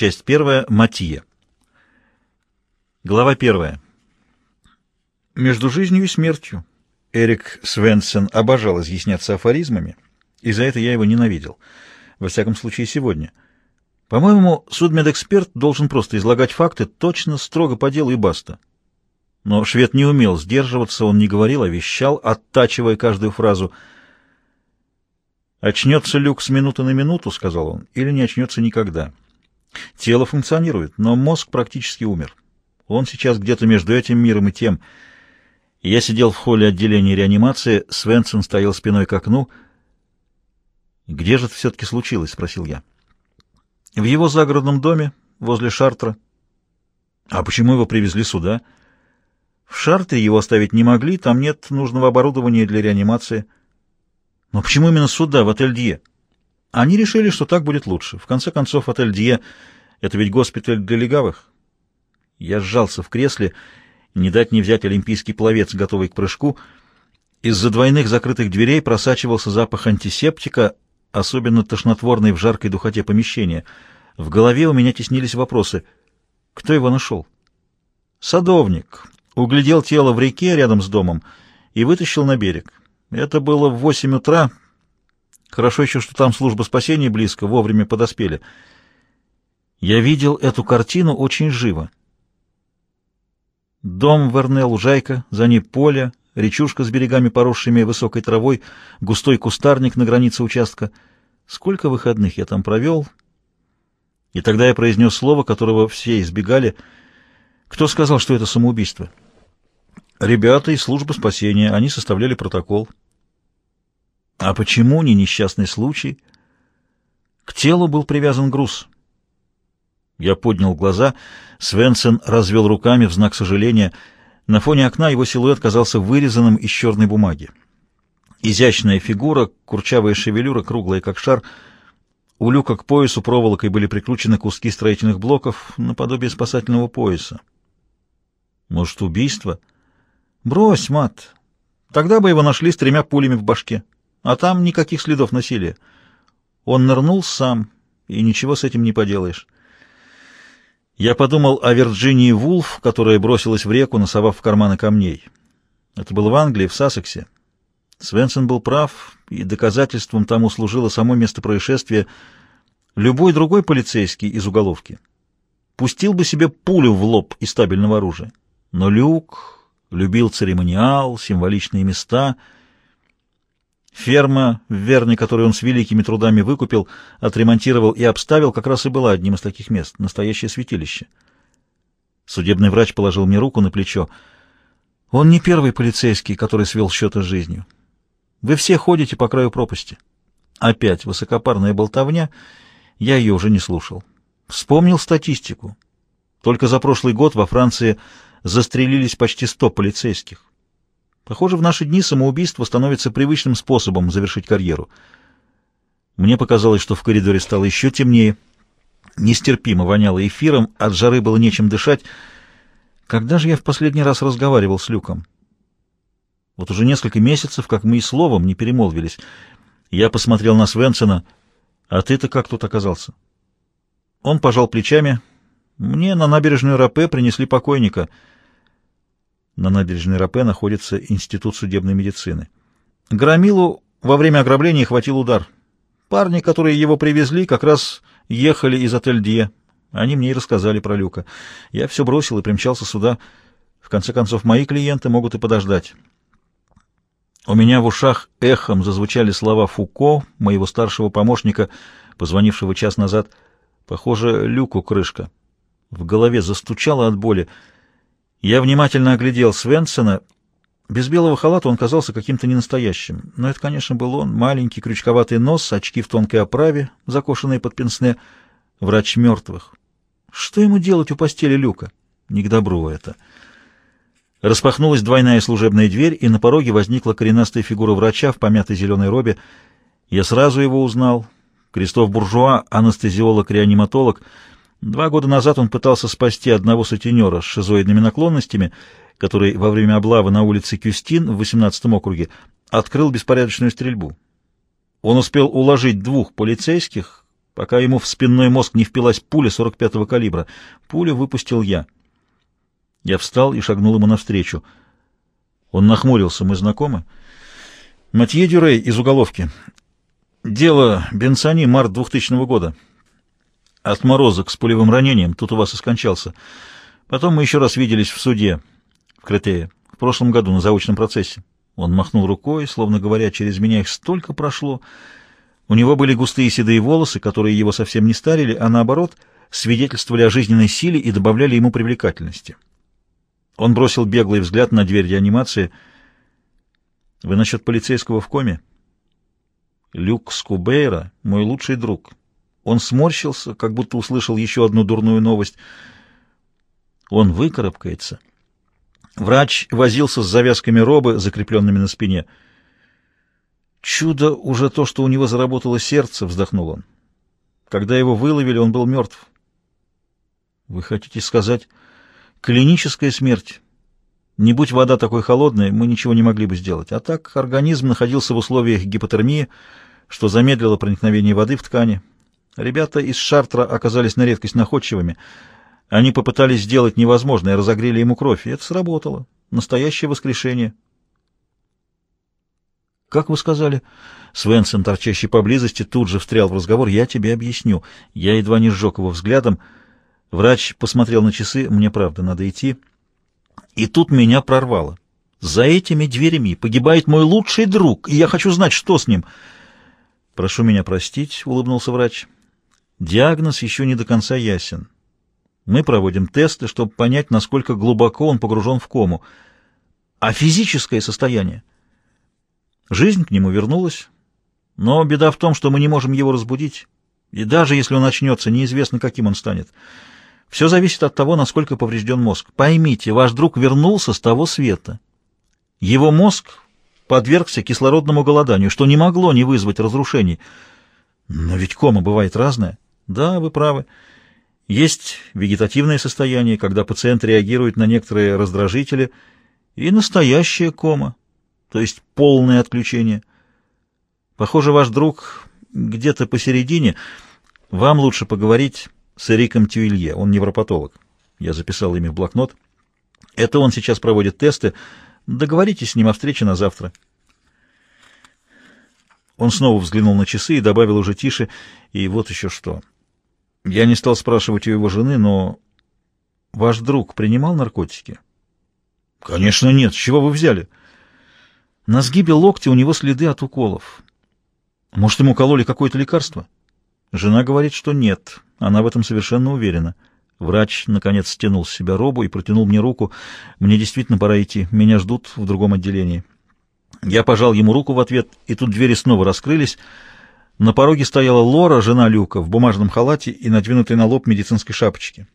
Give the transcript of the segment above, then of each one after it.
Часть первая. Матье. Глава первая. Между жизнью и смертью. Эрик Свенсен обожал изъясняться афоризмами, и за это я его ненавидел. Во всяком случае, сегодня. По-моему, судмедэксперт должен просто излагать факты точно, строго по делу и баста. Но швед не умел сдерживаться, он не говорил, а вещал, оттачивая каждую фразу. «Очнется люк с минуты на минуту», — сказал он, — «или не очнется никогда». Тело функционирует, но мозг практически умер. Он сейчас где-то между этим миром и тем. Я сидел в холле отделения реанимации, Свенсон стоял спиной к окну. «Где же это все-таки случилось?» — спросил я. «В его загородном доме, возле Шартра». «А почему его привезли сюда?» «В Шартре его оставить не могли, там нет нужного оборудования для реанимации». «Но почему именно сюда, в отель Дье?» Они решили, что так будет лучше. В конце концов, отель Дье — это ведь госпиталь для легавых. Я сжался в кресле, не дать не взять олимпийский пловец, готовый к прыжку. Из-за двойных закрытых дверей просачивался запах антисептика, особенно тошнотворный в жаркой духоте помещения. В голове у меня теснились вопросы. Кто его нашел? Садовник. Углядел тело в реке рядом с домом и вытащил на берег. Это было в восемь утра, Хорошо еще, что там служба спасения близко, вовремя подоспели. Я видел эту картину очень живо. Дом Верне, лужайка, за ней поле, речушка с берегами, поросшими высокой травой, густой кустарник на границе участка. Сколько выходных я там провел? И тогда я произнес слово, которого все избегали. Кто сказал, что это самоубийство? Ребята из службы спасения, они составляли протокол. А почему не несчастный случай? К телу был привязан груз. Я поднял глаза. Свенсен развел руками в знак сожаления. На фоне окна его силуэт казался вырезанным из черной бумаги. Изящная фигура, курчавая шевелюра, круглая как шар. У люка к поясу проволокой были прикручены куски строительных блоков наподобие спасательного пояса. Может, убийство? Брось, мат. Тогда бы его нашли с тремя пулями в башке. А там никаких следов насилия. Он нырнул сам, и ничего с этим не поделаешь. Я подумал о Вирджинии Вулф, которая бросилась в реку, носовав в карманы камней. Это было в Англии, в Сассексе. Свенсон был прав, и доказательством тому служило само место происшествия. Любой другой полицейский из уголовки пустил бы себе пулю в лоб из стабильного оружия. Но Люк любил церемониал, символичные места — Ферма в Верне, которую он с великими трудами выкупил, отремонтировал и обставил, как раз и была одним из таких мест, настоящее святилище. Судебный врач положил мне руку на плечо. Он не первый полицейский, который свел счеты с жизнью. Вы все ходите по краю пропасти. Опять высокопарная болтовня, я ее уже не слушал. Вспомнил статистику. Только за прошлый год во Франции застрелились почти сто полицейских. Похоже, в наши дни самоубийство становится привычным способом завершить карьеру. Мне показалось, что в коридоре стало еще темнее. Нестерпимо воняло эфиром, от жары было нечем дышать. Когда же я в последний раз разговаривал с Люком? Вот уже несколько месяцев, как мы и словом не перемолвились. Я посмотрел на Свенсона. «А ты-то как тут оказался?» Он пожал плечами. «Мне на набережную Рапе принесли покойника». На набережной Рапе находится Институт судебной медицины. Громилу во время ограбления хватил удар. Парни, которые его привезли, как раз ехали из отель Дье. Они мне и рассказали про Люка. Я все бросил и примчался сюда. В конце концов, мои клиенты могут и подождать. У меня в ушах эхом зазвучали слова Фуко, моего старшего помощника, позвонившего час назад. Похоже, Люку крышка. В голове застучало от боли. Я внимательно оглядел Свенсона. Без белого халата он казался каким-то ненастоящим. Но это, конечно, был он. Маленький крючковатый нос, очки в тонкой оправе, закошенные под пенсне. Врач мертвых. Что ему делать у постели Люка? Не к добру это. Распахнулась двойная служебная дверь, и на пороге возникла коренастая фигура врача в помятой зеленой робе. Я сразу его узнал. Кристоф Буржуа, анестезиолог-реаниматолог — Два года назад он пытался спасти одного сутенера с шизоидными наклонностями, который во время облавы на улице Кюстин в 18-м округе открыл беспорядочную стрельбу. Он успел уложить двух полицейских, пока ему в спинной мозг не впилась пуля 45-го калибра. Пулю выпустил я. Я встал и шагнул ему навстречу. Он нахмурился. Мы знакомы? Матье Дюрей из уголовки. Дело Бенсани, март 2000 года. Отморозок с пулевым ранением тут у вас и скончался. Потом мы еще раз виделись в суде в Кретее, в прошлом году на заочном процессе. Он махнул рукой, словно говоря, через меня их столько прошло. У него были густые седые волосы, которые его совсем не старили, а наоборот, свидетельствовали о жизненной силе и добавляли ему привлекательности. Он бросил беглый взгляд на дверь реанимации. «Вы насчет полицейского в коме?» «Люк Скубейра — мой лучший друг. Он сморщился, как будто услышал еще одну дурную новость. Он выкарабкается». Врач возился с завязками робы, закрепленными на спине. «Чудо уже то, что у него заработало сердце», — вздохнул он. «Когда его выловили, он был мертв». «Вы хотите сказать, клиническая смерть? Не будь вода такой холодной, мы ничего не могли бы сделать. А так организм находился в условиях гипотермии, что замедлило проникновение воды в ткани. Ребята из Шартра оказались на редкость находчивыми — они попытались сделать невозможное, разогрели ему кровь, и это сработало. Настоящее воскрешение. «Как вы сказали?» Свенсон, торчащий поблизости, тут же встрял в разговор. «Я тебе объясню». Я едва не сжег его взглядом. Врач посмотрел на часы. «Мне правда, надо идти». И тут меня прорвало. «За этими дверями погибает мой лучший друг, и я хочу знать, что с ним». «Прошу меня простить», — улыбнулся врач. «Диагноз еще не до конца ясен». Мы проводим тесты, чтобы понять, насколько глубоко он погружен в кому. А физическое состояние? Жизнь к нему вернулась, но беда в том, что мы не можем его разбудить. И даже если он очнется, неизвестно, каким он станет. Все зависит от того, насколько поврежден мозг. Поймите, ваш друг вернулся с того света. Его мозг подвергся кислородному голоданию, что не могло не вызвать разрушений. Но ведь кома бывает разная. Да, вы правы. Есть вегетативное состояние, когда пациент реагирует на некоторые раздражители, и настоящая кома, то есть полное отключение. Похоже, ваш друг где-то посередине. Вам лучше поговорить с Эриком Тюилье, он невропатолог. Я записал имя в блокнот. Это он сейчас проводит тесты. Договоритесь с ним о встрече на завтра. Он снова взглянул на часы и добавил уже тише, и вот еще что. Я не стал спрашивать у его жены, но... Ваш друг принимал наркотики? Конечно, нет. С чего вы взяли? На сгибе локтя у него следы от уколов. Может, ему кололи какое-то лекарство? Жена говорит, что нет. Она в этом совершенно уверена. Врач, наконец, стянул с себя робу и протянул мне руку. Мне действительно пора идти. Меня ждут в другом отделении. Я пожал ему руку в ответ, и тут двери снова раскрылись. На пороге стояла Лора, жена Люка, в бумажном халате и надвинутой на лоб медицинской шапочке.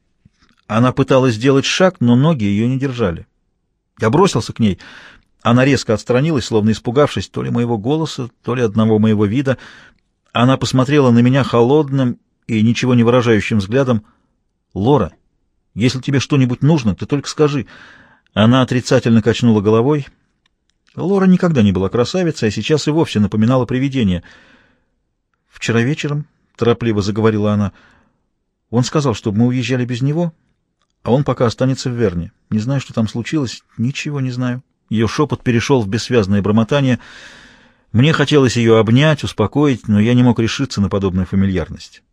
Она пыталась сделать шаг, но ноги ее не держали. Я бросился к ней. Она резко отстранилась, словно испугавшись то ли моего голоса, то ли одного моего вида. Она посмотрела на меня холодным и ничего не выражающим взглядом. «Лора, если тебе что-нибудь нужно, ты только скажи». Она отрицательно качнула головой. Лора никогда не была красавицей, а сейчас и вовсе напоминала привидение — Вчера вечером, — торопливо заговорила она, — он сказал, чтобы мы уезжали без него, а он пока останется в Верне. Не знаю, что там случилось, ничего не знаю. Ее шепот перешел в бессвязное бормотание. Мне хотелось ее обнять, успокоить, но я не мог решиться на подобную фамильярность.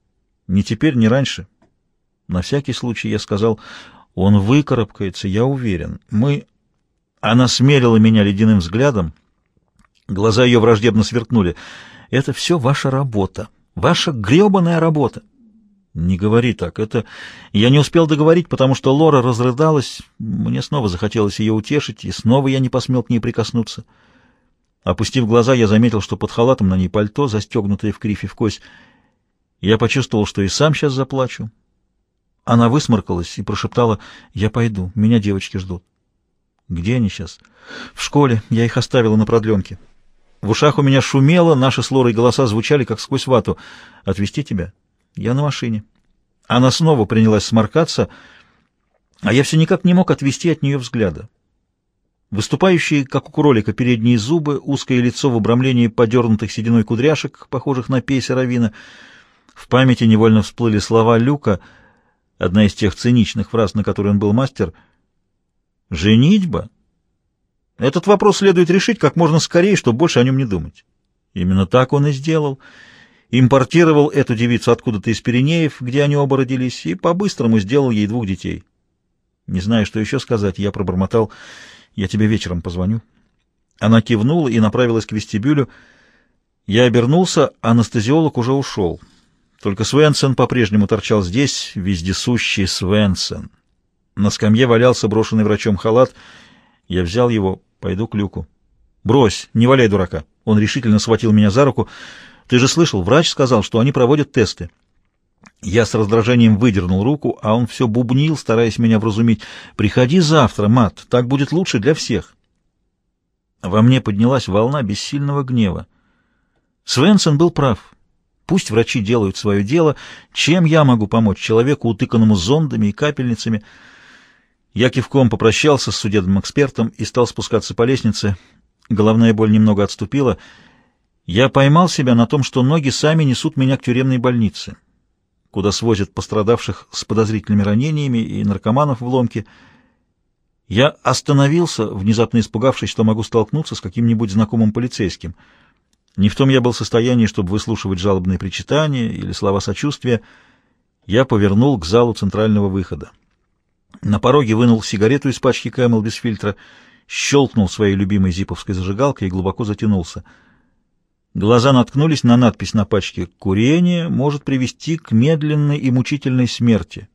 Ни теперь, ни раньше. На всякий случай я сказал, он выкарабкается, я уверен. Мы... Она смерила меня ледяным взглядом. Глаза ее враждебно сверкнули. Это все ваша работа, ваша гребаная работа. Не говори так. Это я не успел договорить, потому что Лора разрыдалась. Мне снова захотелось ее утешить, и снова я не посмел к ней прикоснуться. Опустив глаза, я заметил, что под халатом на ней пальто, застегнутое в крифе в кость. Я почувствовал, что и сам сейчас заплачу. Она высморкалась и прошептала, «Я пойду, меня девочки ждут». «Где они сейчас?» «В школе. Я их оставила на продленке». В ушах у меня шумело, наши с Лорой голоса звучали, как сквозь вату. «Отвезти тебя?» «Я на машине». Она снова принялась сморкаться, а я все никак не мог отвести от нее взгляда. Выступающие, как у кролика, передние зубы, узкое лицо в обрамлении подернутых сединой кудряшек, похожих на пейся равина. В памяти невольно всплыли слова Люка, одна из тех циничных фраз, на которые он был мастер. «Женитьба? Этот вопрос следует решить как можно скорее, чтобы больше о нем не думать». Именно так он и сделал. Импортировал эту девицу откуда-то из Пиренеев, где они оба родились, и по-быстрому сделал ей двух детей. Не знаю, что еще сказать, я пробормотал. «Я тебе вечером позвоню». Она кивнула и направилась к вестибюлю. Я обернулся, анестезиолог уже ушел. Только Свенсен по-прежнему торчал здесь, вездесущий Свенсен. На скамье валялся брошенный врачом халат. Я взял его, пойду к люку. «Брось, не валяй дурака!» Он решительно схватил меня за руку. «Ты же слышал, врач сказал, что они проводят тесты». Я с раздражением выдернул руку, а он все бубнил, стараясь меня вразумить. «Приходи завтра, Мат, так будет лучше для всех». Во мне поднялась волна бессильного гнева. Свенсон был прав. Пусть врачи делают свое дело. Чем я могу помочь человеку, утыканному зондами и капельницами? Я кивком попрощался с судебным экспертом и стал спускаться по лестнице. Головная боль немного отступила. Я поймал себя на том, что ноги сами несут меня к тюремной больнице, куда свозят пострадавших с подозрительными ранениями и наркоманов в ломке. Я остановился, внезапно испугавшись, что могу столкнуться с каким-нибудь знакомым полицейским. Не в том я был в состоянии, чтобы выслушивать жалобные причитания или слова сочувствия. Я повернул к залу центрального выхода. На пороге вынул сигарету из пачки Кэмел без фильтра, щелкнул своей любимой зипповской зажигалкой и глубоко затянулся. Глаза наткнулись на надпись на пачке «Курение может привести к медленной и мучительной смерти».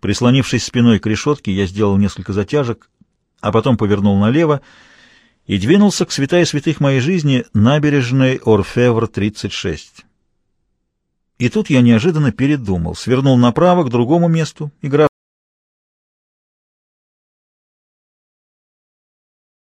Прислонившись спиной к решетке, я сделал несколько затяжек, а потом повернул налево и двинулся к святая святых моей жизни набережной Орфевр-36. И тут я неожиданно передумал, свернул направо к другому месту, игра